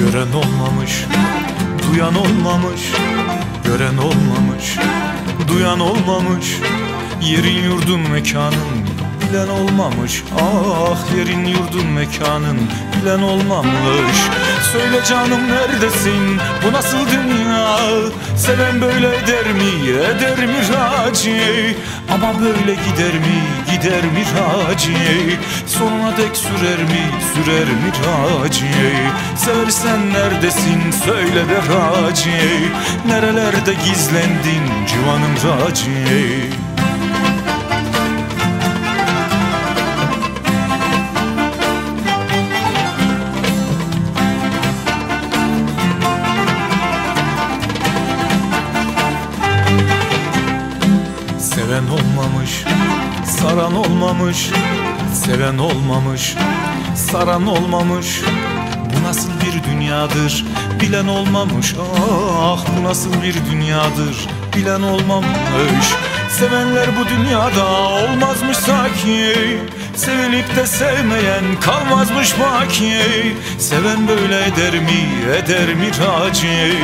Gören olmamış, duyan olmamış Gören olmamış, duyan olmamış. Yerin yurdun mekanın bilen olmamış. Ah yerin yurdun mekanın bilen olmamış. Söyle canım neredesin? Bu nasıl dünya? Seven böyle eder mi? Eder mi raci Ama böyle gider mi gider mi raci Sonuna dek sürer mi sürer mi raci Seversen neredesin söyle be raci Nerelerde gizlendin civanım raci Seven olmamış, saran olmamış Seven olmamış, saran olmamış. Bu nasıl bir dünyadır, bilen olmamış. Ah bu nasıl bir dünyadır, bilen olmamış. Sevenler bu dünyada olmazmış sanki Sevilip de sevmeyen kalmazmış baki. Seven böyle eder mi, eder mi raci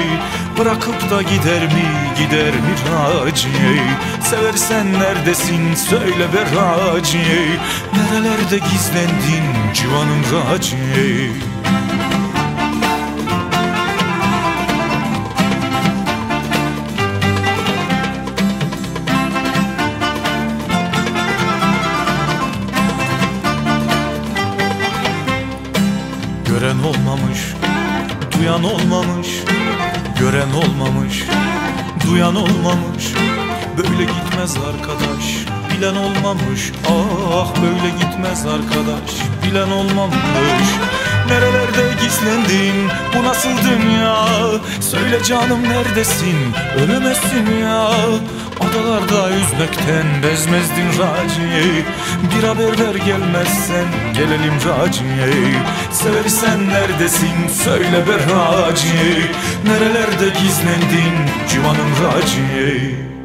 Bırakıp da gider mi, gider mi raci Seversen neredesin? Söyle be raci Nerelerde gizlendin civanım raci Gören olmamış, duyan olmamış Gören olmamış, duyan olmamış. Böyle gitmez arkadaş, bilen olmamış. Ah böyle gitmez arkadaş, bilen olmamış. Nerelerde gizlendin, bu nasıl dünya? Söyle canım neredesin, ölümezsin ya Adalarda yüzmekten bezmezdin Raci Bir haber ver gelmezsen gelelim Raci Seversen neredesin söyle be Raci Nerelerde gizlendin civanım Raci